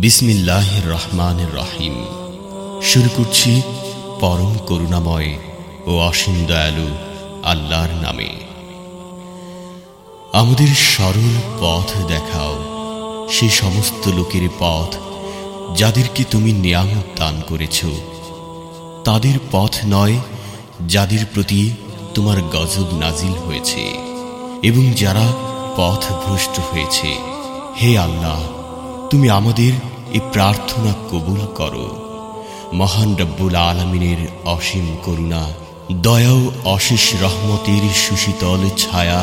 বিসমিল্লাহ রহমান রহিম। শুরু করছি পরম করুণাময় ও অসীম দয়ালু আল্লাহর নামে। আমাদের সরল পথ দেখাও সে সমস্ত লোকের পথ যাদেরকে তুমি নিয়ামত দান করেছ। তাদের পথ নয় যাদের প্রতি তোমার গজব নাজিল হয়েছে এবং যারা পথ ভ্রষ্ট হয়েছে। হে আল্লাহ তুমি আমাদের এই প্রার্থনা কবুল করো। মহান রব্বুল আলমিনের অসীম করুণা, দয়াও অশেষ রহমতের সুশীতল ছায়া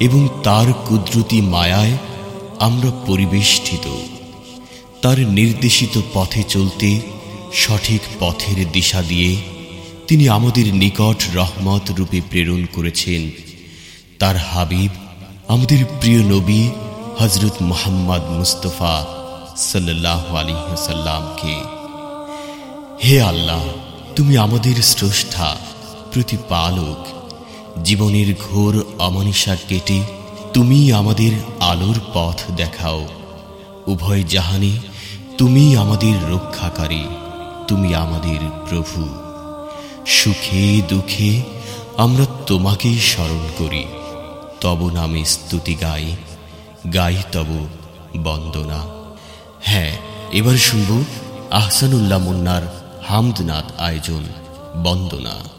এবং তার কুদরতি মায়ায় আমরা পরিবেষ্টিত। তার নির্দেশিত পথে চলতে, সঠিক পথের দিশা দিয়ে তিনি আমাদের নিকট রহমত রূপে প্রেরণ করেছেন। তার হাবিব, আমাদের প্রিয় নবী হজরত মোহাম্মদ মুস্তফা সাল্লাহ আলিহাসাল্লামকে হে আল্লাহ, তুমি আমাদের স্রষ্টা, প্রতিপালক। জীবনের ঘোর অমানিসা কেটে তুমি আমাদের আলোর পথ দেখাও। উভয় জাহানে তুমি আমাদের রক্ষাকারী, তুমি আমাদের প্রভু। সুখে দুঃখে আমরা তোমাকেই স্মরণ করি। তব নামে স্তুতি গাই গাই তব বন্দনা। হ্যাঁ এবার শুনব আহসানুল্লাহ মুন্নার হামদনাথ আয়োজন বন্দনা।